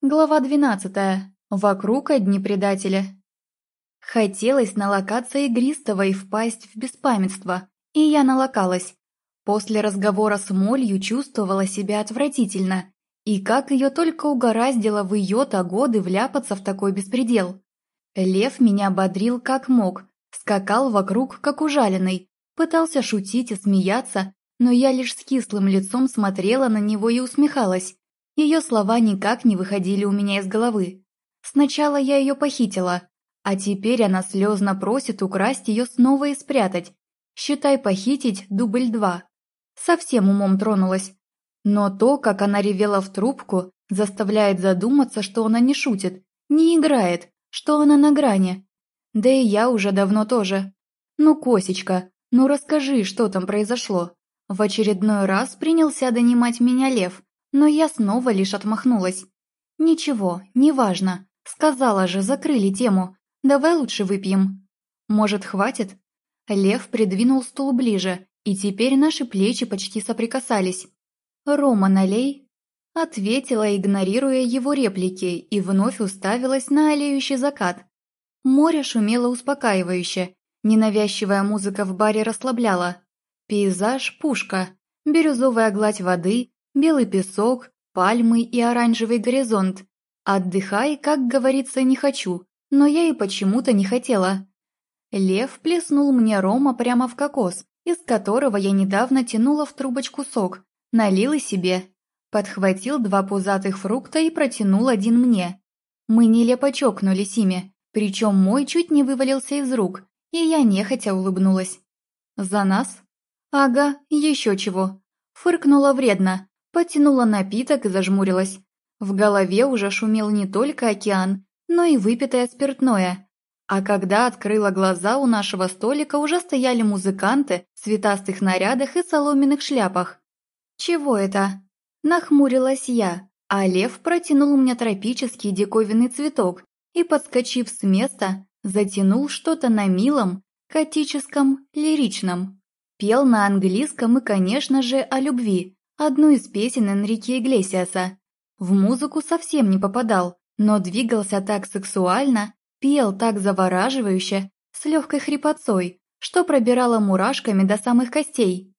Глава двенадцатая. Вокруг одни предатели. Хотелось налокаться игристого и впасть в беспамятство, и я налокалась. После разговора с Молью чувствовала себя отвратительно, и как ее только угораздило в ее-то годы вляпаться в такой беспредел. Лев меня бодрил как мог, скакал вокруг как ужаленный, пытался шутить и смеяться, но я лишь с кислым лицом смотрела на него и усмехалась. Ее слова никак не выходили у меня из головы. Сначала я ее похитила, а теперь она слезно просит украсть ее снова и спрятать. Считай похитить дубль два. Совсем умом тронулась. Но то, как она ревела в трубку, заставляет задуматься, что она не шутит, не играет, что она на грани. Да и я уже давно тоже. Ну, Косечка, ну расскажи, что там произошло. В очередной раз принялся донимать меня лев, но я снова лишь отмахнулась. «Ничего, неважно. Сказала же, закрыли тему. Давай лучше выпьем». «Может, хватит?» Лев придвинул стул ближе, и теперь наши плечи почти соприкасались. «Рома, налей!» Ответила, игнорируя его реплики, и вновь уставилась на олеющий закат. Море шумело успокаивающе, ненавязчивая музыка в баре расслабляла. Пейзаж – пушка, бирюзовая гладь воды, белый песок, пальмы и оранжевый горизонт. Отдыхай, как говорится, не хочу, но я и почему-то не хотела. Лев плеснул мне рома прямо в кокос, из которого я недавно тянула в трубочку сок, налил и себе. Подхватил два пузатых фрукта и протянул один мне. Мы нелепо чокнулись ими, причем мой чуть не вывалился из рук, и я нехотя улыбнулась. «За нас?» «Ага, еще чего». Фыркнула вредно, Потянула напиток и зажмурилась. В голове уже шумел не только океан, но и выпитое спиртное. А когда открыла глаза, у нашего столика уже стояли музыканты в цветастых нарядах и соломенных шляпах. «Чего это?» Нахмурилась я, а лев протянул мне тропический диковинный цветок и, подскочив с места, затянул что-то на милом, котическом, лиричном. Пел на английском и, конечно же, о любви, одну из песен Энрике Иглесиаса. В музыку совсем не попадал, но двигался так сексуально, пел так завораживающе, с легкой хрипотцой, что пробирало мурашками до самых костей.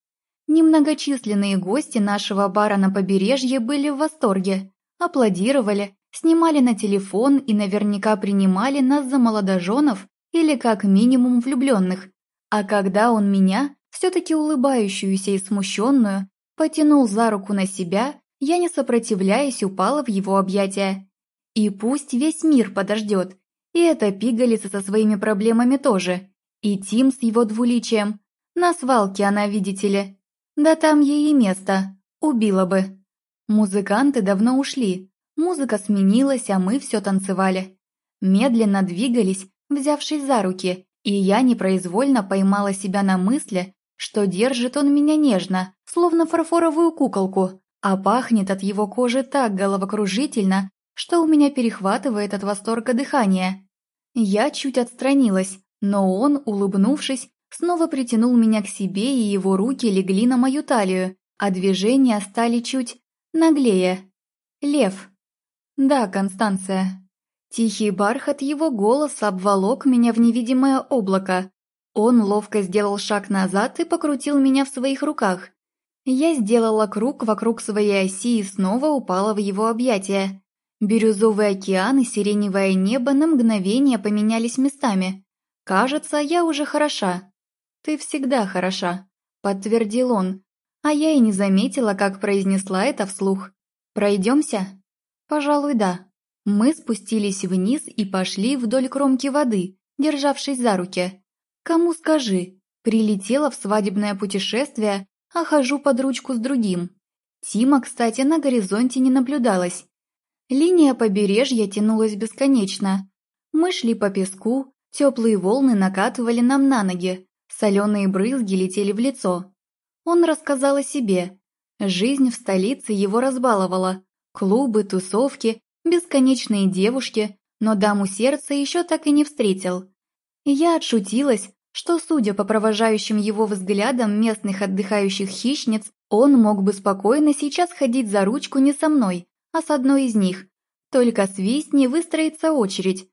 Немногочисленные гости нашего бара на побережье были в восторге, аплодировали, снимали на телефон и наверняка принимали нас за молодоженов или как минимум влюбленных. А когда он меня, все-таки улыбающуюся и смущенную, потянул за руку на себя, я, не сопротивляясь, упала в его объятия. И пусть весь мир подождет, и эта пигалица со своими проблемами тоже, и Тим с его двуличием. На свалке она, видите ли. Да там ей и место, убила бы. Музыканты давно ушли, музыка сменилась, а мы все танцевали. Медленно двигались, взявшись за руки, и я непроизвольно поймала себя на мысли, что держит он меня нежно, словно фарфоровую куколку, а пахнет от его кожи так головокружительно, что у меня перехватывает от восторга дыхание. Я чуть отстранилась, но он, улыбнувшись, снова притянул меня к себе, и его руки легли на мою талию, а движения стали чуть наглее. Лев. Да, Констанция. Тихий бархат его голоса обволок меня в невидимое облако, он ловко сделал шаг назад и покрутил меня в своих руках. Я сделала круг вокруг своей оси и снова упала в его объятия. Бирюзовый океан и сиреневое небо на мгновение поменялись местами. «Кажется, я уже хороша». «Ты всегда хороша», — подтвердил он. А я и не заметила, как произнесла это вслух. «Пройдемся?» «Пожалуй, да». Мы спустились вниз и пошли вдоль кромки воды, державшись за руки. Кому скажи, прилетела в свадебное путешествие, а хожу под ручку с другим. Тима, кстати, на горизонте не наблюдалось. Линия побережья тянулась бесконечно. Мы шли по песку, теплые волны накатывали нам на ноги, соленые брызги летели в лицо. Он рассказал о себе. Жизнь в столице его разбаловала. Клубы, тусовки, бесконечные девушки, но даму сердца еще так и не встретил. Я отшутилась, что, судя по провожающим его взглядам местных отдыхающих хищниц, он мог бы спокойно сейчас ходить за ручку не со мной, а с одной из них. Только свистни выстроится очередь.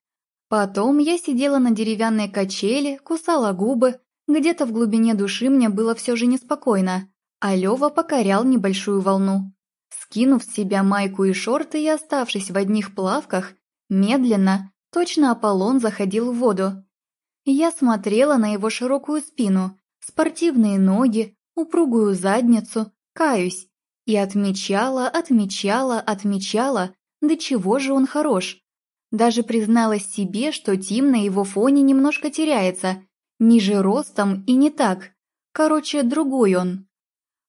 Потом я сидела на деревянной качели, кусала губы, где-то в глубине души мне было все же неспокойно, а Лёва покорял небольшую волну. Скинув с себя майку и шорты и оставшись в одних плавках, медленно, точно Аполлон заходил в воду. Я смотрела на его широкую спину, спортивные ноги, упругую задницу, каюсь, и отмечала, отмечала, отмечала, до чего же он хорош. Даже призналась себе, что Тим на его фоне немножко теряется, ниже ростом и не так. Короче, другой он.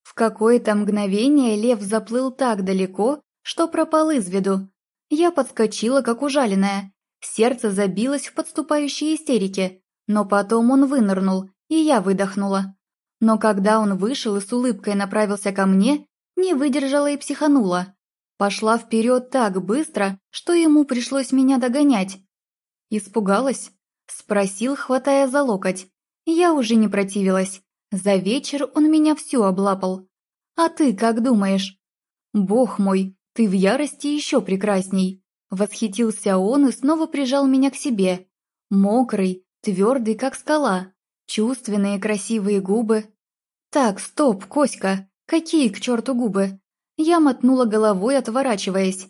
В какое-то мгновение лев заплыл так далеко, что пропал из виду. Я подскочила, как ужаленная. Сердце забилось в подступающей истерике, но потом он вынырнул, и я выдохнула. Но когда он вышел и с улыбкой направился ко мне, не выдержала и психанула. Пошла вперед так быстро, что ему пришлось меня догонять. Испугалась? Спросил, хватая за локоть. Я уже не противилась. За вечер он меня всю облапал. А ты как думаешь? Бог мой, ты в ярости еще прекрасней. Восхитился он и снова прижал меня к себе. Мокрый, твердый, как скала. Чувственные красивые губы. Так, стоп, Коська, какие к черту губы? Я мотнула головой, отворачиваясь.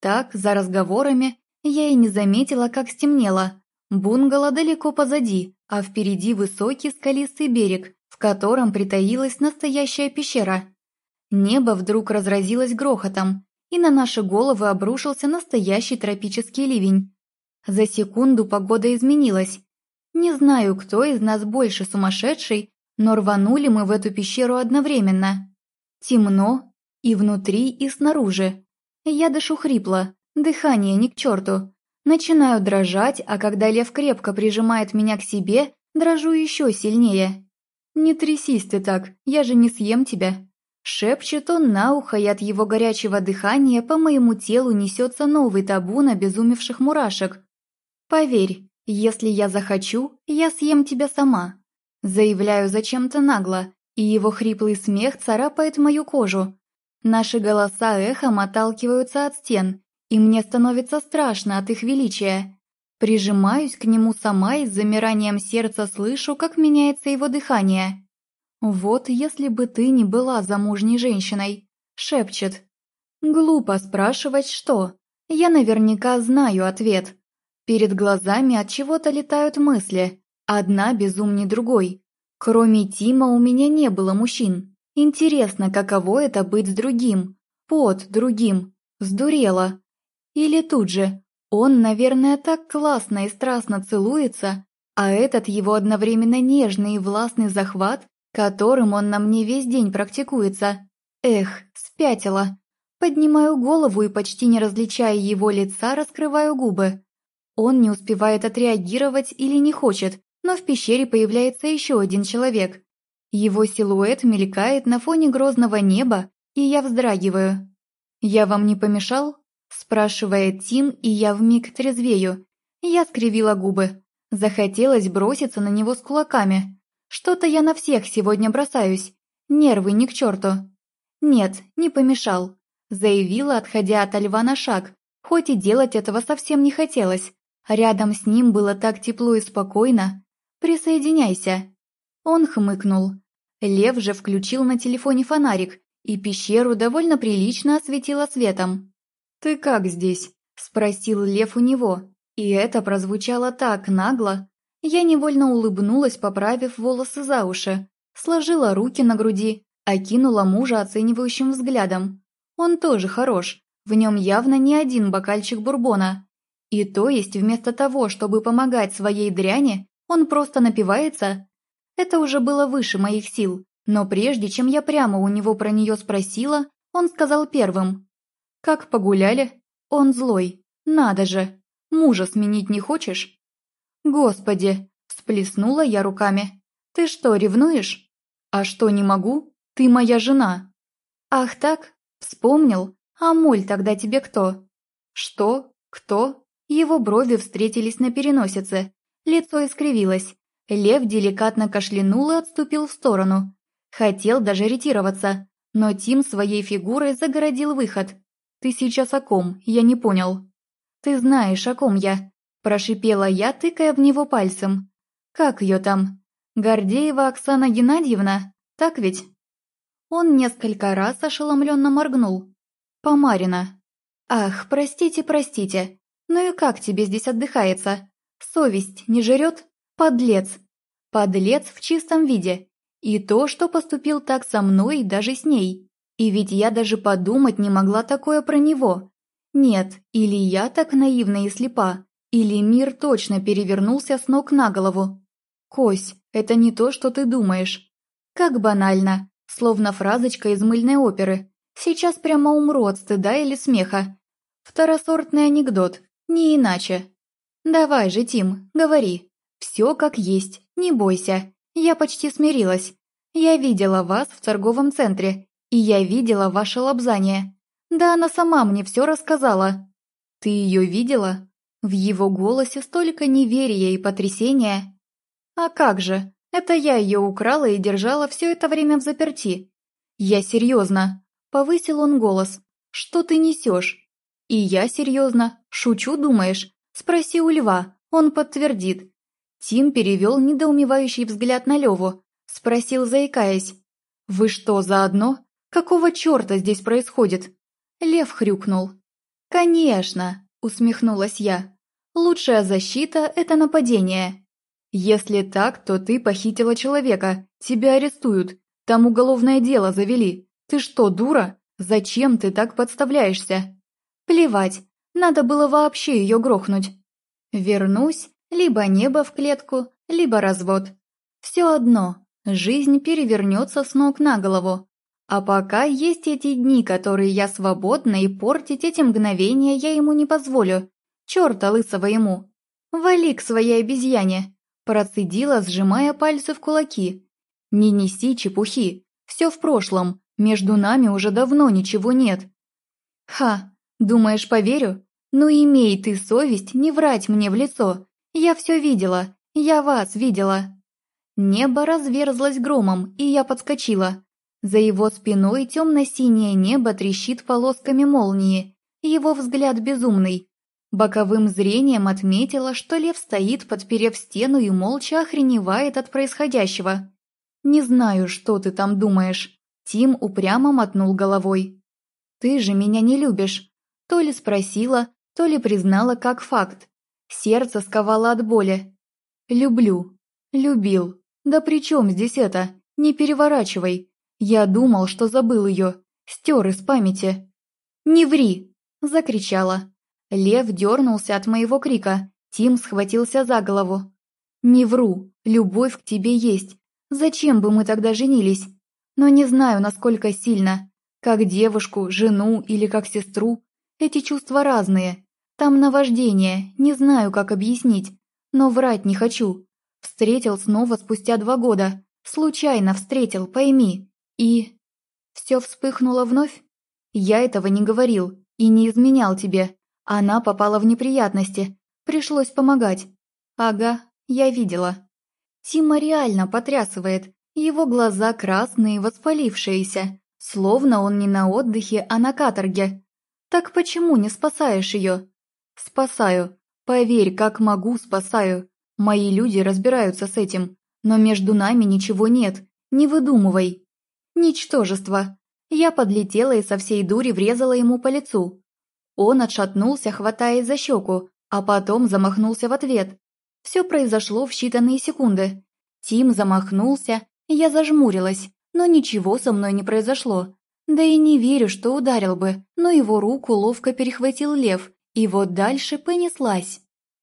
Так, за разговорами, я и не заметила, как стемнело. Бунгало далеко позади, а впереди высокий скалистый берег, в котором притаилась настоящая пещера. Небо вдруг разразилось грохотом, и на наши головы обрушился настоящий тропический ливень. За секунду погода изменилась. Не знаю, кто из нас больше сумасшедший, но рванули мы в эту пещеру одновременно. Темно, и внутри, и снаружи. Я дышу хрипло, дыхание ни к черту. Начинаю дрожать, а когда лев крепко прижимает меня к себе, дрожу еще сильнее. «Не трясись ты так, я же не съем тебя». Шепчет он на ухо, и от его горячего дыхания по моему телу несется новый табун обезумевших мурашек. «Поверь, если я захочу, я съем тебя сама». Заявляю зачем-то нагло, и его хриплый смех царапает мою кожу, Наши голоса эхом отталкиваются от стен, и мне становится страшно от их величия. Прижимаюсь к нему сама и с замиранием сердца слышу, как меняется его дыхание. «Вот если бы ты не была замужней женщиной», — шепчет. Глупо спрашивать, что. Я наверняка знаю ответ. Перед глазами от чего-то летают мысли, одна безумней другой. Кроме Тима у меня не было мужчин. Интересно, каково это быть с другим, под другим, сдурела. Или тут же, он, наверное, так классно и страстно целуется, а этот его одновременно нежный и властный захват, которым он на мне весь день практикуется. Эх, спятила. Поднимаю голову и, почти не различая его лица, раскрываю губы. Он не успевает отреагировать или не хочет, но в пещере появляется еще один человек. Его силуэт мелькает на фоне грозного неба, и я вздрагиваю. «Я вам не помешал?» – спрашивает Тим, и я вмиг трезвею. Я скривила губы. Захотелось броситься на него с кулаками. Что-то я на всех сегодня бросаюсь. Нервы ни к черту. «Нет, не помешал», – заявила, отходя от льва на шаг, хоть и делать этого совсем не хотелось. Рядом с ним было так тепло и спокойно. «Присоединяйся». Он хмыкнул. Лев же включил на телефоне фонарик, и пещеру довольно прилично осветило светом. «Ты как здесь?» – спросил Лев у него, и это прозвучало так нагло. Я невольно улыбнулась, поправив волосы за уши, сложила руки на груди, окинула мужа оценивающим взглядом. Он тоже хорош, в нем явно не один бокальчик бурбона. И то есть вместо того, чтобы помогать своей дряни, он просто напивается это уже было выше моих сил, но прежде чем я прямо у него про нее спросила, он сказал первым. «Как погуляли?» Он злой. «Надо же! Мужа сменить не хочешь?» «Господи!» – всплеснула я руками. «Ты что, ревнуешь?» «А что, не могу? Ты моя жена!» «Ах так? Вспомнил? А моль тогда тебе кто?» «Что? Кто?» Его брови встретились на переносице. Лицо искривилось. Лев деликатно кашлянул и отступил в сторону. Хотел даже ретироваться, но Тим своей фигурой загородил выход. Ты сейчас о ком? Я не понял». «Ты знаешь, о ком я», – прошипела я, тыкая в него пальцем. «Как ее там? Гордеева Оксана Геннадьевна? Так ведь?» Он несколько раз ошеломленно моргнул. «Помарина». «Ах, простите, простите. Ну и как тебе здесь отдыхается? Совесть не жрет? Подлец. Подлец в чистом виде. И то, что поступил так со мной, даже с ней. И ведь я даже подумать не могла такое про него. Нет, или я так наивна и слепа, или мир точно перевернулся с ног на голову. Кось, это не то, что ты думаешь. Как банально, словно фразочка из мыльной оперы. Сейчас прямо умру от стыда или смеха. Второсортный анекдот, не иначе. Давай же, Тим, говори. Все как есть, не бойся. Я почти смирилась. Я видела вас в торговом центре, и я видела ваше лобзание. Да она сама мне все рассказала. Ты ее видела? В его голосе столько неверия и потрясения. А как же, это я ее украла и держала все это время в заперти. Я серьезно. Повысил он голос. Что ты несешь? И я серьезно. Шучу, думаешь? Спроси у льва, он подтвердит. Тим перевел недоумевающий взгляд на Леву, спросил, заикаясь. «Вы что, заодно? Какого черта здесь происходит?» Лев хрюкнул. «Конечно!» – усмехнулась я. «Лучшая защита – это нападение. Если так, то ты похитила человека, тебя арестуют, там уголовное дело завели. Ты что, дура? Зачем ты так подставляешься?» «Плевать, надо было вообще ее грохнуть. Вернусь, либо небо в клетку, либо развод. Все одно, жизнь перевернется с ног на голову. А пока есть эти дни, которые я свободна, и портить эти мгновения я ему не позволю. Черта лысого ему. Вали к своей обезьяне. Процедила, сжимая пальцы в кулаки. Не неси чепухи. Все в прошлом. Между нами уже давно ничего нет. Ха, думаешь, поверю? Ну имей ты совесть не врать мне в лицо. Я все видела. Я вас видела. Небо разверзлось громом, и я подскочила. За его спиной темно-синее небо трещит полосками молнии. Его взгляд безумный. Боковым зрением отметила, что лев стоит, подперев стену и молча охреневает от происходящего. «Не знаю, что ты там думаешь». Тим упрямо мотнул головой. «Ты же меня не любишь». То ли спросила, то ли признала как факт. Сердце сковало от боли. «Люблю. Любил. Да при чем здесь это? Не переворачивай. Я думал, что забыл ее. Стер из памяти. «Не ври!» – закричала. Лев дернулся от моего крика. Тим схватился за голову. «Не вру. Любовь к тебе есть. Зачем бы мы тогда женились? Но не знаю, насколько сильно. Как девушку, жену или как сестру. Эти чувства разные. Там наваждение, не знаю, как объяснить. Но врать не хочу. Встретил снова спустя два года. Случайно встретил, пойми. И... Все вспыхнуло вновь? Я этого не говорил и не изменял тебе. Она попала в неприятности. Пришлось помогать. Ага, я видела. Тима реально потрясывает. Его глаза красные, воспалившиеся. Словно он не на отдыхе, а на каторге. Так почему не спасаешь ее? Спасаю. Поверь, как могу, спасаю. Мои люди разбираются с этим. Но между нами ничего нет. Не выдумывай. Ничтожество. Я подлетела и со всей дури врезала ему по лицу. Он отшатнулся, хватаясь за щеку, а потом замахнулся в ответ. Все произошло в считанные секунды. Тим замахнулся, я зажмурилась, но ничего со мной не произошло. Да и не верю, что ударил бы, но его руку ловко перехватил лев, и вот дальше понеслась.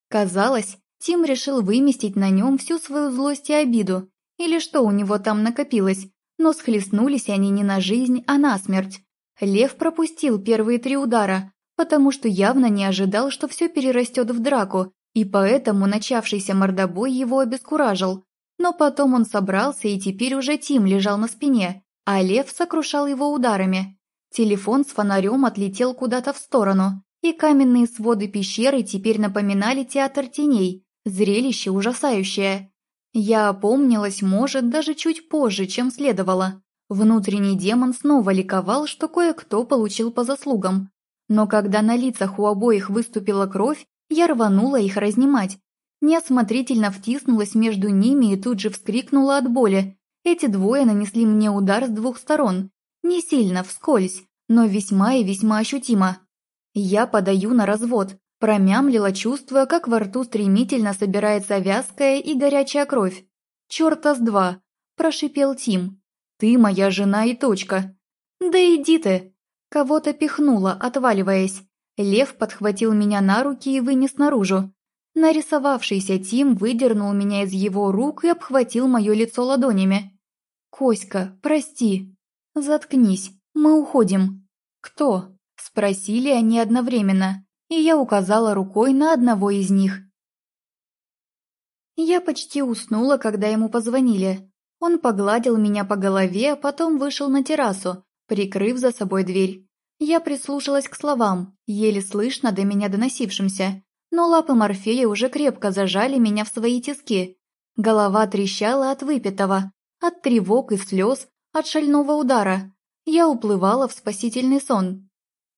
Казалось, Тим решил выместить на нем всю свою злость и обиду, или что у него там накопилось, но схлестнулись они не на жизнь, а на смерть. Лев пропустил первые три удара, потому что явно не ожидал, что все перерастет в драку, и поэтому начавшийся мордобой его обескуражил. Но потом он собрался, и теперь уже Тим лежал на спине, а Лев сокрушал его ударами. Телефон с фонарем отлетел куда-то в сторону, и каменные своды пещеры теперь напоминали театр теней, зрелище ужасающее. Я опомнилась, может, даже чуть позже, чем следовало. Внутренний демон снова ликовал, что кое-кто получил по заслугам. Но когда на лицах у обоих выступила кровь, я рванула их разнимать. Неосмотрительно втиснулась между ними и тут же вскрикнула от боли. Эти двое нанесли мне удар с двух сторон. Не сильно, вскользь, но весьма и весьма ощутимо. Я подаю на развод, промямлила, чувствуя, как во рту стремительно собирается вязкая и горячая кровь. «Чёрта с два!» – прошипел Тим. «Ты моя жена и точка!» «Да иди ты!» Кого-то пихнула, отваливаясь. Лев подхватил меня на руки и вынес наружу. Нарисовавшийся Тим выдернул меня из его рук и обхватил мое лицо ладонями. «Коська, прости!» «Заткнись, мы уходим». «Кто?» – спросили они одновременно, и я указала рукой на одного из них. Я почти уснула, когда ему позвонили. Он погладил меня по голове, а потом вышел на террасу, прикрыв за собой дверь. Я прислушалась к словам, еле слышно до меня доносившимся, но лапы Морфея уже крепко зажали меня в свои тиски. Голова трещала от выпитого, от тревог и слез, от шального удара. Я уплывала в спасительный сон.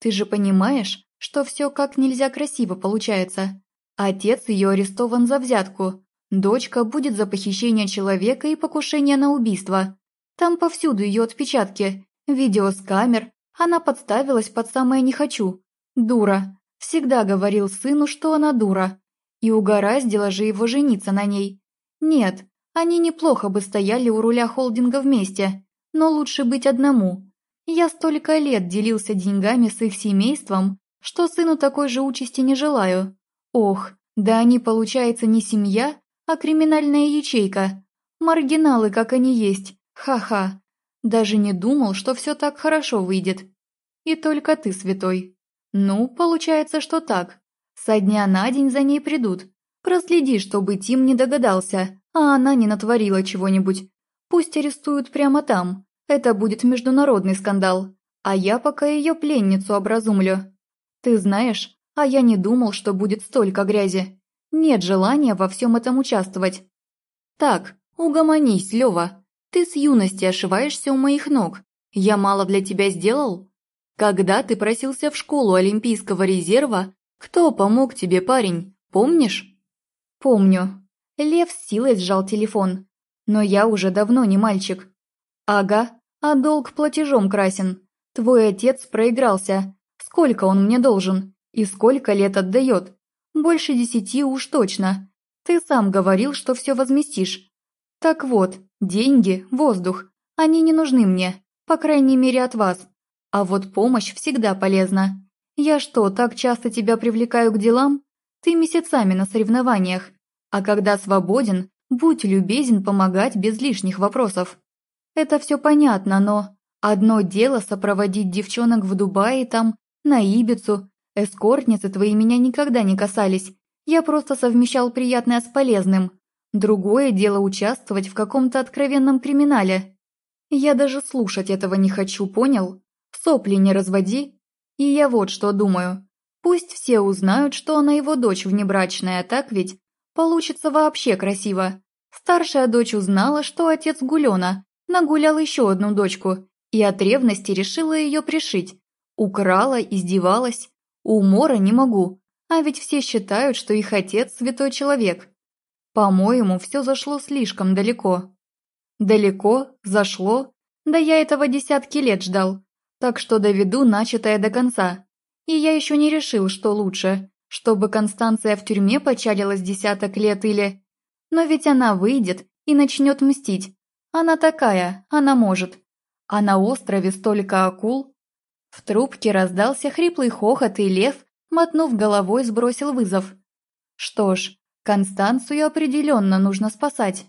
Ты же понимаешь, что все как нельзя красиво получается. Отец ее арестован за взятку. Дочка будет за похищение человека и покушение на убийство. Там повсюду ее отпечатки, видео с камер. Она подставилась под самое «не хочу». Дура. Всегда говорил сыну, что она дура. И угораздило же его жениться на ней. Нет, они неплохо бы стояли у руля холдинга вместе но лучше быть одному. Я столько лет делился деньгами с их семейством, что сыну такой же участи не желаю. Ох, да они, получается, не семья, а криминальная ячейка. Маргиналы, как они есть, ха-ха. Даже не думал, что все так хорошо выйдет. И только ты, святой. Ну, получается, что так. Со дня на день за ней придут. Проследи, чтобы Тим не догадался, а она не натворила чего-нибудь. Пусть арестуют прямо там. Это будет международный скандал. А я пока ее пленницу образумлю. Ты знаешь, а я не думал, что будет столько грязи. Нет желания во всем этом участвовать. Так, угомонись, Лева. Ты с юности ошиваешься у моих ног. Я мало для тебя сделал? Когда ты просился в школу Олимпийского резерва, кто помог тебе, парень, помнишь? Помню. Лев с силой сжал телефон. Но я уже давно не мальчик. Ага, а долг платежом красен. Твой отец проигрался. Сколько он мне должен? И сколько лет отдает? Больше десяти уж точно. Ты сам говорил, что все возместишь. Так вот, деньги, воздух, они не нужны мне, по крайней мере от вас. А вот помощь всегда полезна. Я что, так часто тебя привлекаю к делам? Ты месяцами на соревнованиях. А когда свободен, Будь любезен помогать без лишних вопросов. Это все понятно, но... Одно дело сопроводить девчонок в Дубае там, на Ибицу. Эскортницы твои меня никогда не касались. Я просто совмещал приятное с полезным. Другое дело участвовать в каком-то откровенном криминале. Я даже слушать этого не хочу, понял? Сопли не разводи. И я вот что думаю. Пусть все узнают, что она его дочь внебрачная, так ведь? Получится вообще красиво. Старшая дочь узнала, что отец Гулёна нагулял еще одну дочку и от ревности решила ее пришить. Украла, издевалась. Умора не могу, а ведь все считают, что их отец святой человек. По-моему, все зашло слишком далеко. Далеко, зашло, да я этого десятки лет ждал, так что доведу начатое до конца. И я еще не решил, что лучше, чтобы Констанция в тюрьме почалилась десяток лет или... Но ведь она выйдет и начнет мстить. Она такая, она может. А на острове столько акул. В трубке раздался хриплый хохот, и лев, мотнув головой, сбросил вызов. Что ж, Констанцию определенно нужно спасать.